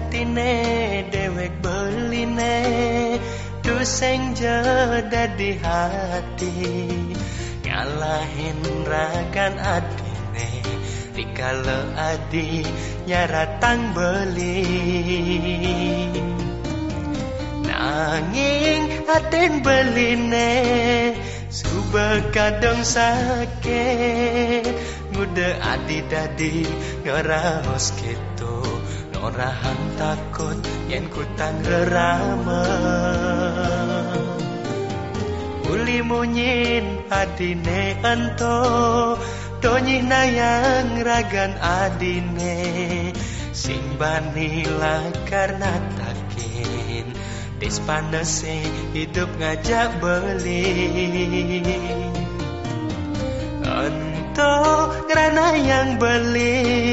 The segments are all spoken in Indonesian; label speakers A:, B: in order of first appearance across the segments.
A: atine dewek beline Tuseng dadi hati. Ngalahin rakan adine Dikala adi nyaratang beli. Nanging aten beline Suba kadang sakit. Ngude adi dadi ngeraos gitu Norahan takut yen kutang rerama. Uli munyin adine ento Donyi nayang ragan adine. Sing banila karena takin Des panase hidup ngajak beli. Ento ngerana yang beli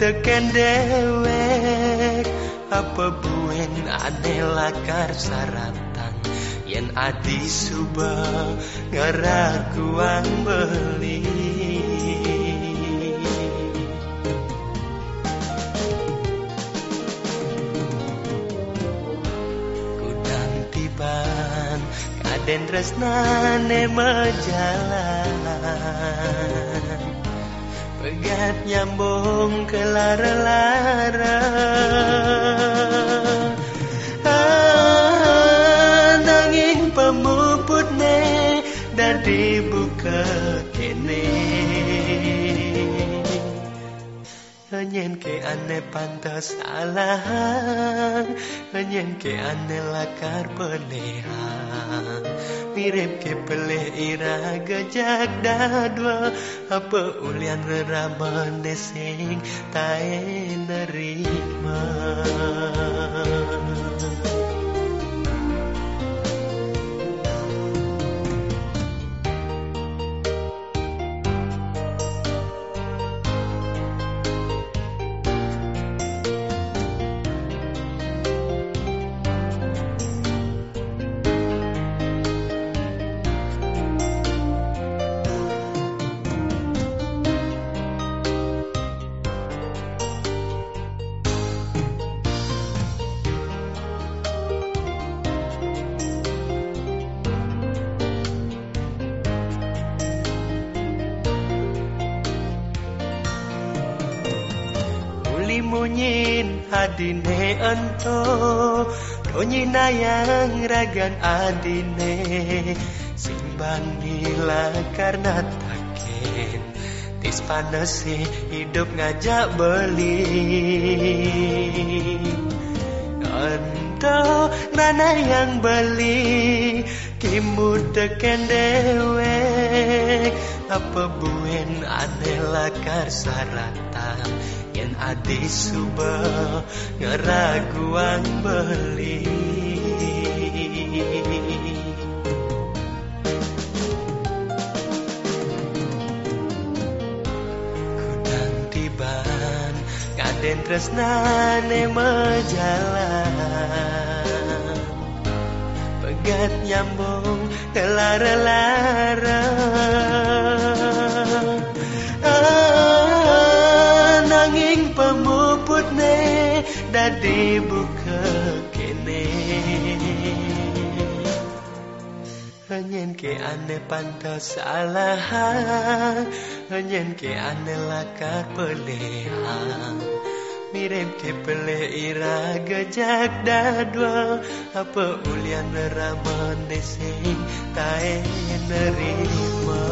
A: Teken dewek Apa buen aneh lakar saratan? Yen adi suba ngeraguan beli. Kudang tiban kaden tresnane mejalan Pegat nyambung ke lara-lara. Ah, Nanging pemuputne dadi buka kene Nyen ke ane pantas alahang Nyen ke ane lakar penehan. Mirip ke peleh ira gejak dadwa. Apa ulian reraman desing Tae nerima. Munyin adine ento Donyi nayang ragan adine. Simban nila karena takin Tis panase hidup ngajak beli. Ento nana yang beli Kimu teken dewek Apa buen aneh lakar Yen adi suba ngeraguan beli. Kudang tiban kaden tresnane mejalan. Pegat nyambung ke dadi buka kene. Nyen ke ane pantas salah Nyen ke ane lakar pelehan. Mirip ke pele ira gajak dadwa Apa ulian neraman desing tae nerima